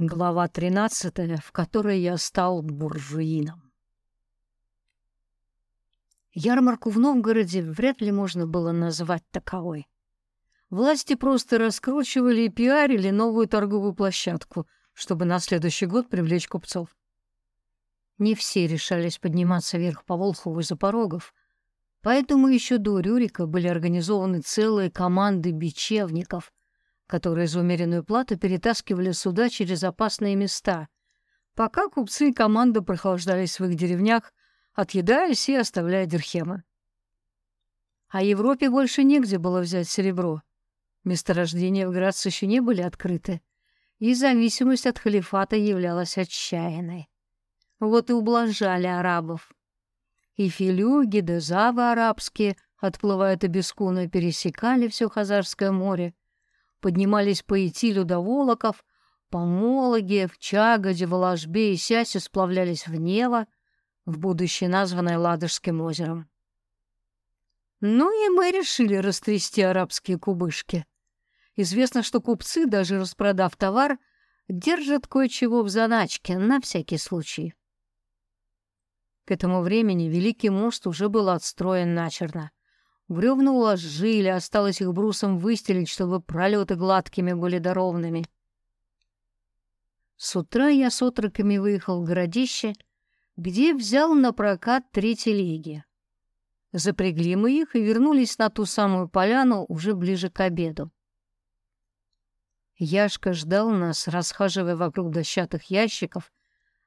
Глава 13, в которой я стал буржуином. Ярмарку в Новгороде вряд ли можно было назвать таковой. Власти просто раскручивали и пиарили новую торговую площадку, чтобы на следующий год привлечь купцов. Не все решались подниматься вверх по Волхову из-за порогов, поэтому еще до Рюрика были организованы целые команды бичевников, которые за умеренную плату перетаскивали суда через опасные места, пока купцы и команда прохлаждались в их деревнях, отъедаясь и оставляя дирхемы. А Европе больше негде было взять серебро. Месторождения в Граце еще не были открыты, и зависимость от халифата являлась отчаянной. Вот и ублажали арабов. И филюги, да завы арабские, отплывая от Абискуна, пересекали все Хазарское море, поднимались по Итилю до Волоков, по Мологе, в Чагоде, Воложбе и Сясе сплавлялись в Нево, в будущее названное Ладожским озером. Ну и мы решили растрясти арабские кубышки. Известно, что купцы, даже распродав товар, держат кое-чего в заначке на всякий случай. К этому времени Великий мост уже был отстроен начерно. Бревна уложили, осталось их брусом выстелить, чтобы пролеты гладкими были да ровными. С утра я с отроками выехал в городище, где взял на прокат три телеги. Запрягли мы их и вернулись на ту самую поляну уже ближе к обеду. Яшка ждал нас, расхаживая вокруг дощатых ящиков,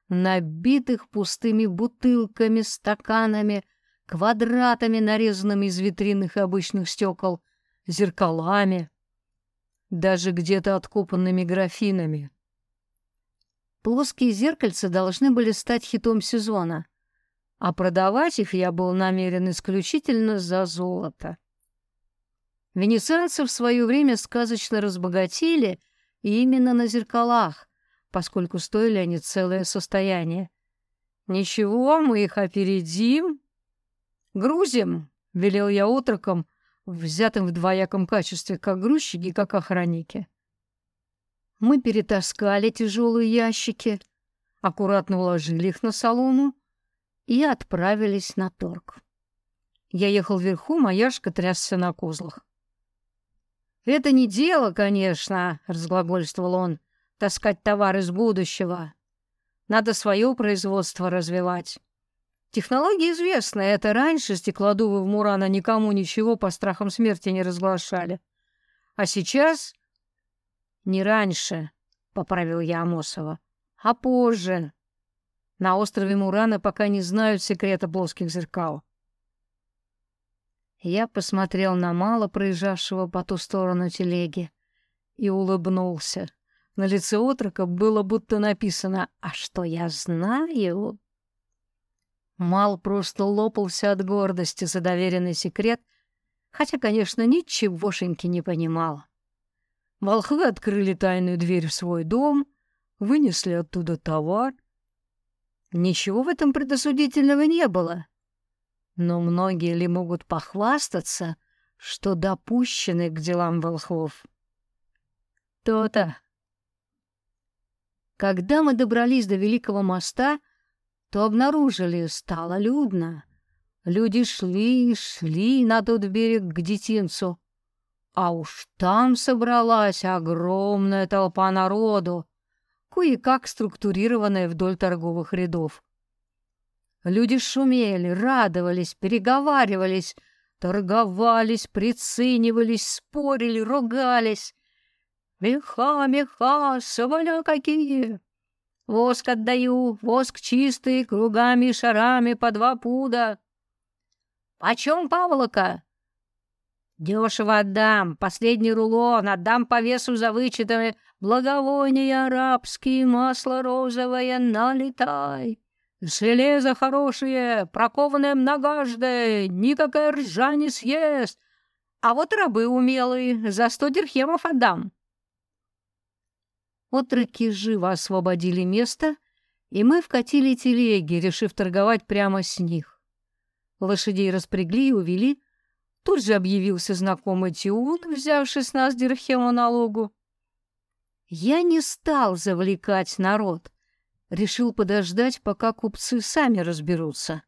набитых пустыми бутылками, стаканами, квадратами, нарезанными из витринных и обычных стекол, зеркалами, даже где-то откопанными графинами. Плоские зеркальца должны были стать хитом сезона, а продавать их я был намерен исключительно за золото. Венецианцы в свое время сказочно разбогатели именно на зеркалах, поскольку стоили они целое состояние. Ничего, мы их опередим «Грузим!» — велел я отрокам, взятым в двояком качестве, как грузчики как охранники. Мы перетаскали тяжелые ящики, аккуратно уложили их на солому и отправились на торг. Я ехал верху, а трясся на козлах. «Это не дело, конечно», — разглагольствовал он, — «таскать товар из будущего. Надо свое производство развивать. Технология известная, это раньше стеклодувы в Мурана никому ничего по страхам смерти не разглашали. А сейчас... Не раньше, — поправил я Амосова, — а позже. На острове Мурана пока не знают секрета плоских зеркал. Я посмотрел на мало проезжавшего по ту сторону телеги и улыбнулся. На лице отрока было будто написано «А что я знаю?» Мал просто лопался от гордости за доверенный секрет, хотя, конечно, ничегошеньки не понимал. Волхвы открыли тайную дверь в свой дом, вынесли оттуда товар. Ничего в этом предосудительного не было. Но многие ли могут похвастаться, что допущены к делам волхвов? То-то. Когда мы добрались до Великого моста — то обнаружили, стало людно. Люди шли и шли на тот берег к детинцу. А уж там собралась огромная толпа народу, кое-как структурированная вдоль торговых рядов. Люди шумели, радовались, переговаривались, торговались, приценивались, спорили, ругались. «Меха, меха, соболя какие!» Воск отдаю, воск чистый, кругами и шарами по два пуда. Почем паволока? Дешево отдам, последний рулон, отдам по весу за вычетами. Благовония арабские, масло розовое, налетай. Железо хорошее, прокованное многожды, никакая ржа не съест. А вот рабы умелые, за сто дирхемов отдам. Отроки живо освободили место, и мы вкатили телеги, решив торговать прямо с них. Лошадей распрягли и увели. Тут же объявился знакомый Тиун, взявший с нас дирхему налогу. Я не стал завлекать народ. Решил подождать, пока купцы сами разберутся.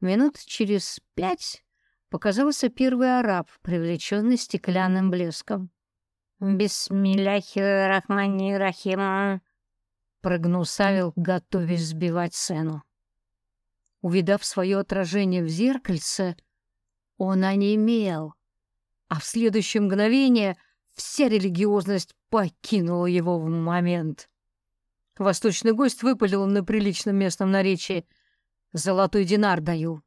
Минут через пять показался первый араб, привлеченный стеклянным блеском. «Бисмилляхи рахмани рахим», — прогнусавил, готовясь сбивать цену. Увидав свое отражение в зеркальце, он онемел, а в следующее мгновение вся религиозность покинула его в момент. Восточный гость выпалил на приличном местном наречии «Золотой динар даю».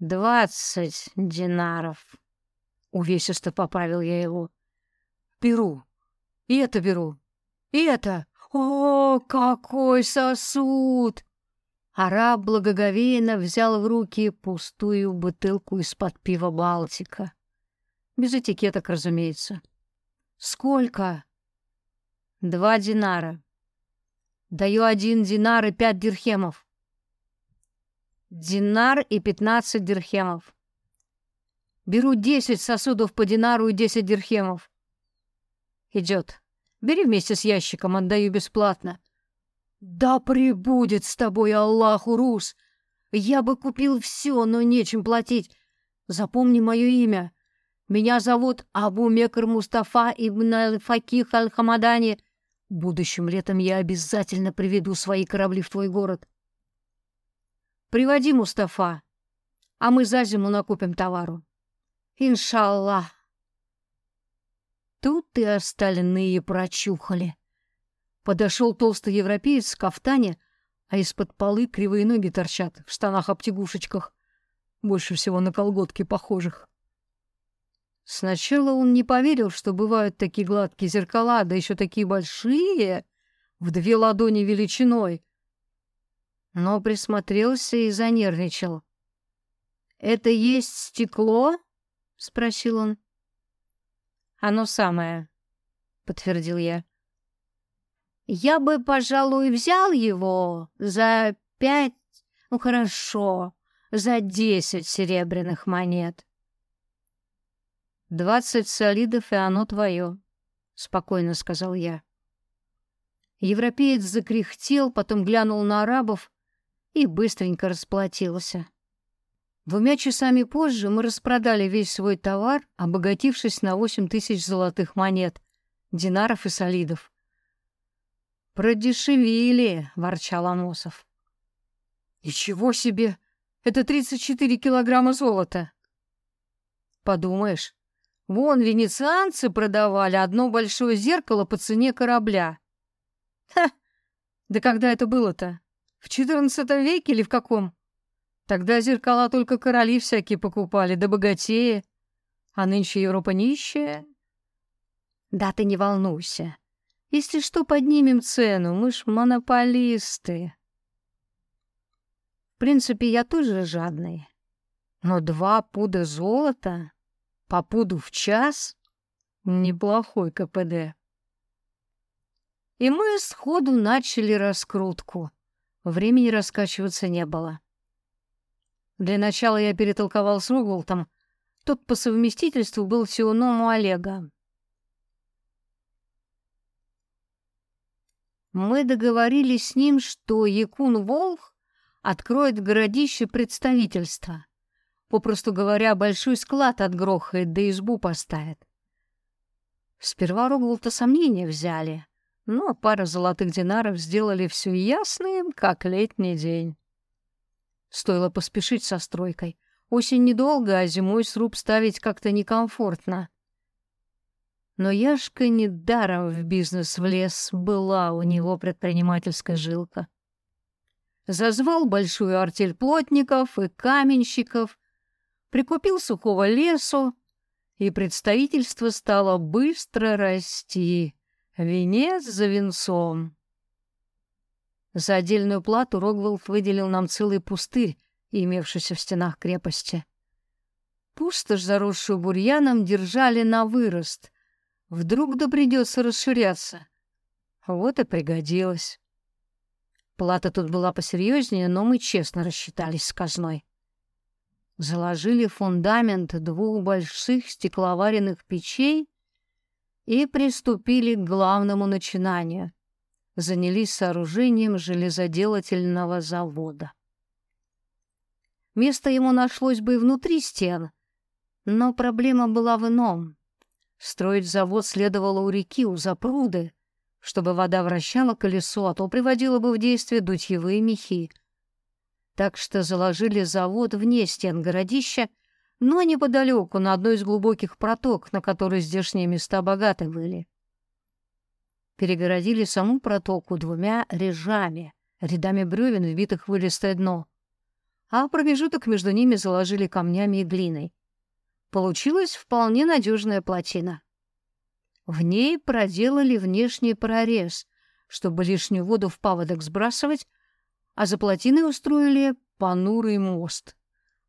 «Двадцать динаров», — увесисто поправил я его. «Беру. И это беру. И это. О, какой сосуд!» Араб благоговейно взял в руки пустую бутылку из-под пива «Балтика». Без этикеток, разумеется. «Сколько?» «Два динара. Даю один динар и пять дирхемов». «Динар и пятнадцать дирхемов». «Беру десять сосудов по динару и десять дирхемов». «Идет. Бери вместе с ящиком, отдаю бесплатно». «Да пребудет с тобой Аллах, Урус! Я бы купил все, но нечем платить. Запомни мое имя. Меня зовут Абу Мекр Мустафа ибн Аль-Факих Аль-Хамадани. Будущим летом я обязательно приведу свои корабли в твой город. Приводи Мустафа, а мы за зиму накупим товару. Иншаллах. Тут и остальные прочухали. Подошел толстый европеец в кафтане, а из-под полы кривые ноги торчат в штанах-обтягушечках, больше всего на колготки похожих. Сначала он не поверил, что бывают такие гладкие зеркала, да еще такие большие, в две ладони величиной. Но присмотрелся и занервничал. «Это есть стекло?» — спросил он. «Оно самое», — подтвердил я. Я бы, пожалуй, взял его за пять, ну хорошо, за десять серебряных монет. «Двадцать солидов, и оно твое», — спокойно сказал я. Европеец закряхтел, потом глянул на арабов и быстренько расплатился. Двумя часами позже мы распродали весь свой товар, обогатившись на восемь тысяч золотых монет, динаров и солидов. «Продешевили!» — ворчал Аносов. «Ничего себе! Это 34 килограмма золота!» «Подумаешь, вон венецианцы продавали одно большое зеркало по цене корабля». «Ха! Да когда это было-то? В XIV веке или в каком? Тогда зеркала только короли всякие покупали, да богатеи. А нынче Европа нищая». «Да ты не волнуйся!» Если что, поднимем цену, мы ж монополисты. В принципе, я тоже жадный. Но два пуда золота по пуду в час — неплохой КПД. И мы сходу начали раскрутку. Времени раскачиваться не было. Для начала я перетолковал с Ругволтом. Тот по совместительству был сиуном у Олега. Мы договорились с ним, что Якун Волх откроет в городище представительство. Попросту говоря, большой склад отгрохает, да избу поставит. Сперва Рогволта сомнения взяли, но пара золотых динаров сделали все ясным, как летний день. Стоило поспешить со стройкой. Осень недолго, а зимой сруб ставить как-то некомфортно. Но Яшка недаром в бизнес влез, была у него предпринимательская жилка. Зазвал большую артель плотников и каменщиков, прикупил сухого лесу, и представительство стало быстро расти, венец за венцом. За отдельную плату Рогволд выделил нам целый пустырь, имевшийся в стенах крепости. Пустошь, заросшую бурьяном, держали на вырост — Вдруг да придется расширяться. Вот и пригодилось. Плата тут была посерьезнее, но мы честно рассчитались с казной. Заложили фундамент двух больших стекловаренных печей и приступили к главному начинанию. Занялись сооружением железоделательного завода. Место ему нашлось бы и внутри стен, но проблема была в ином. Строить завод следовало у реки, у запруды, чтобы вода вращала колесо, а то приводила бы в действие дутьевые мехи. Так что заложили завод вне стен городища, но неподалеку, на одной из глубоких проток, на которой здешние места богаты были. Перегородили саму протоку двумя режами, рядами бревен, вбитых в вылистое дно, а промежуток между ними заложили камнями и глиной. Получилась вполне надежная плотина. В ней проделали внешний прорез, чтобы лишнюю воду в паводок сбрасывать, а за плотиной устроили понурый мост.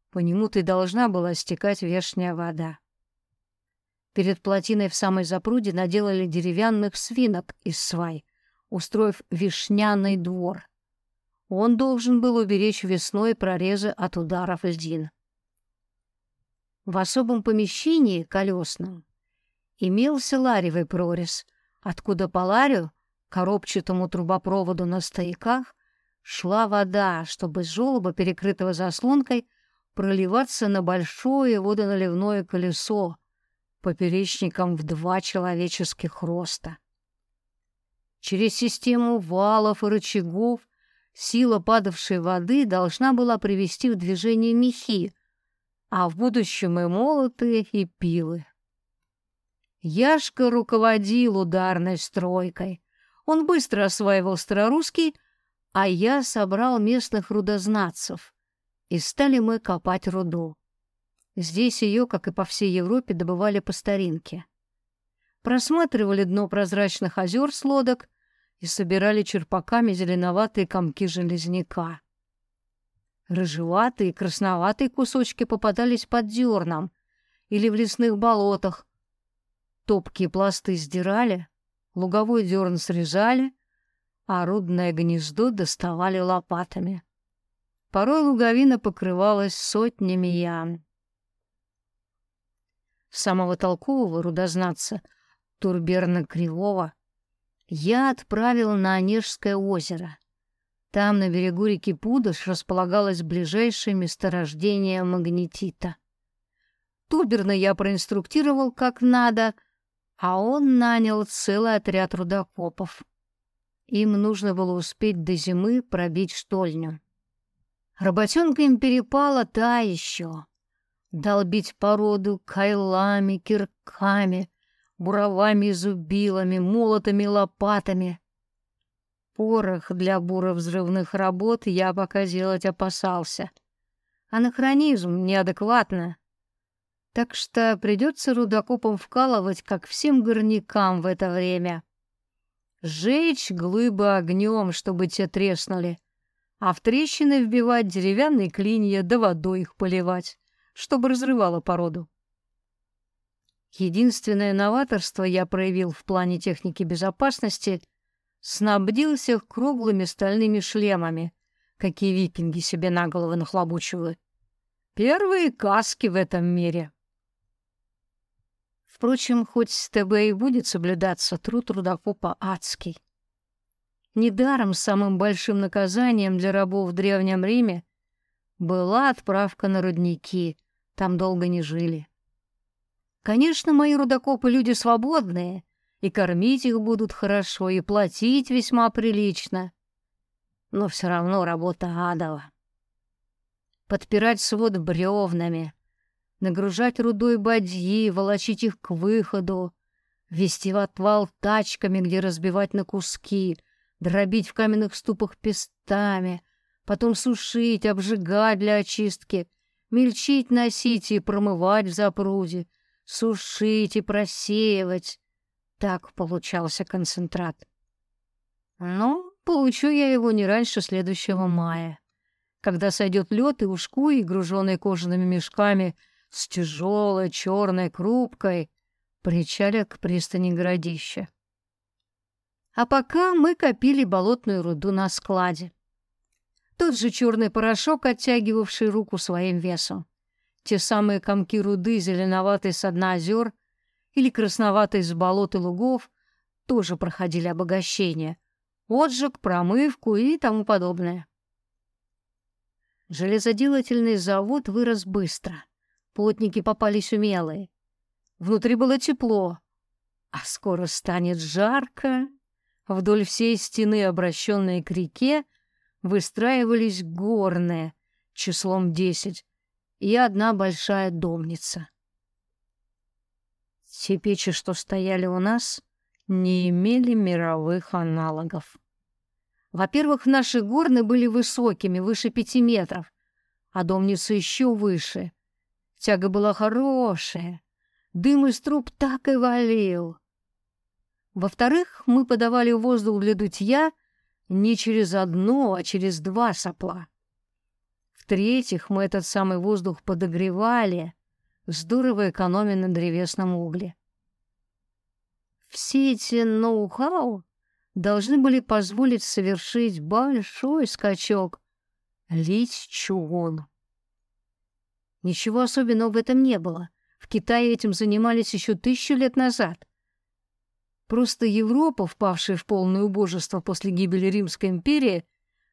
По нему-то должна была стекать вешняя вода. Перед плотиной в самой запруде наделали деревянных свинок из свай, устроив вишняный двор. Он должен был уберечь весной прорезы от ударов льдин. В особом помещении, колесном, имелся ларевый прорез, откуда по ларю, коробчатому трубопроводу на стояках, шла вода, чтобы с желоба, перекрытого заслонкой, проливаться на большое водоналивное колесо, поперечником в два человеческих роста. Через систему валов и рычагов сила падавшей воды должна была привести в движение мехи, а в будущем и молоты, и пилы. Яшка руководил ударной стройкой. Он быстро осваивал старорусский, а я собрал местных рудознатцев, и стали мы копать руду. Здесь ее, как и по всей Европе, добывали по старинке. Просматривали дно прозрачных озер с лодок и собирали черпаками зеленоватые комки железняка. Рыжеватые красноватые кусочки попадались под дерном или в лесных болотах. Топкие пласты сдирали, луговой дерн срезали, а рудное гнездо доставали лопатами. Порой луговина покрывалась сотнями ям. Самого толкового рудознатца, Турберна Кривого, я отправил на Онежское озеро — там, на берегу реки Пудыш, располагалось ближайшее месторождение магнетита. Турберна я проинструктировал как надо, а он нанял целый отряд рудокопов. Им нужно было успеть до зимы пробить штольню. Работенка им перепала та еще. Долбить породу кайлами, кирками, буровами зубилами, молотами, лопатами. Порох для буровзрывных работ я пока делать опасался. Анахронизм неадекватно. Так что придется рудокопом вкалывать, как всем горнякам в это время. Жечь глыбы огнем, чтобы те треснули, а в трещины вбивать деревянные клинья да водой их поливать, чтобы разрывало породу. Единственное новаторство я проявил в плане техники безопасности — снабдился круглыми стальными шлемами, какие викинги себе на головы нахлобучивали. Первые каски в этом мире. Впрочем, хоть с ТБ и будет соблюдаться труд рудокопа адский. Недаром самым большим наказанием для рабов в Древнем Риме была отправка на рудники, там долго не жили. Конечно, мои рудокопы люди свободные, и кормить их будут хорошо, и платить весьма прилично. Но все равно работа адова. Подпирать свод бревнами, нагружать рудой бадьи, волочить их к выходу, вести в отвал тачками, где разбивать на куски, дробить в каменных ступах пестами, потом сушить, обжигать для очистки, мельчить, носить и промывать в запруде, сушить и просеивать, так получался концентрат. Но получу я его не раньше следующего мая, когда сойдет лед и ушкуи, груженные кожаными мешками, с тяжелой черной крупкой, причалят к пристани городища. А пока мы копили болотную руду на складе. Тот же черный порошок, оттягивавший руку своим весом. Те самые комки руды, зеленоватые с дна озер, или красноватые с болот и лугов тоже проходили обогащение, отжиг, промывку и тому подобное. Железоделательный завод вырос быстро. Плотники попались умелые. Внутри было тепло, а скоро станет жарко. Вдоль всей стены, обращенной к реке, выстраивались горные, числом десять, и одна большая домница. Те печи, что стояли у нас, не имели мировых аналогов. Во-первых, наши горны были высокими, выше пяти метров, а домница еще выше. Тяга была хорошая, дым из труб так и валил. Во-вторых, мы подавали воздух для дутья не через одно, а через два сопла. В-третьих, мы этот самый воздух подогревали, здорово экономя на древесном угле. Все эти ноу-хау должны были позволить совершить большой скачок, лить чугун. Ничего особенного в этом не было. В Китае этим занимались еще тысячу лет назад. Просто Европа, впавшая в полное убожество после гибели Римской империи,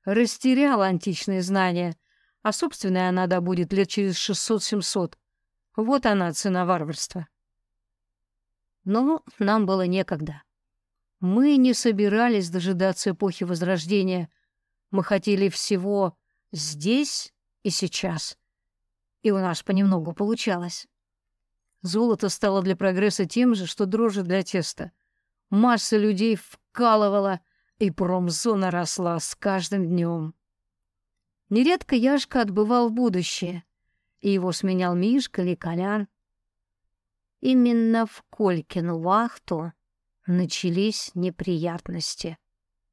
растеряла античные знания, а собственная она добудет лет через 600-700. Вот она, цена варварства. Но нам было некогда. Мы не собирались дожидаться эпохи Возрождения. Мы хотели всего здесь и сейчас. И у нас понемногу получалось. Золото стало для прогресса тем же, что дрожжи для теста. Масса людей вкалывала, и промзона росла с каждым днем. Нередко Яшка отбывал в будущее, и его сменял Мишка или Колян. Именно в Колькину вахту начались неприятности.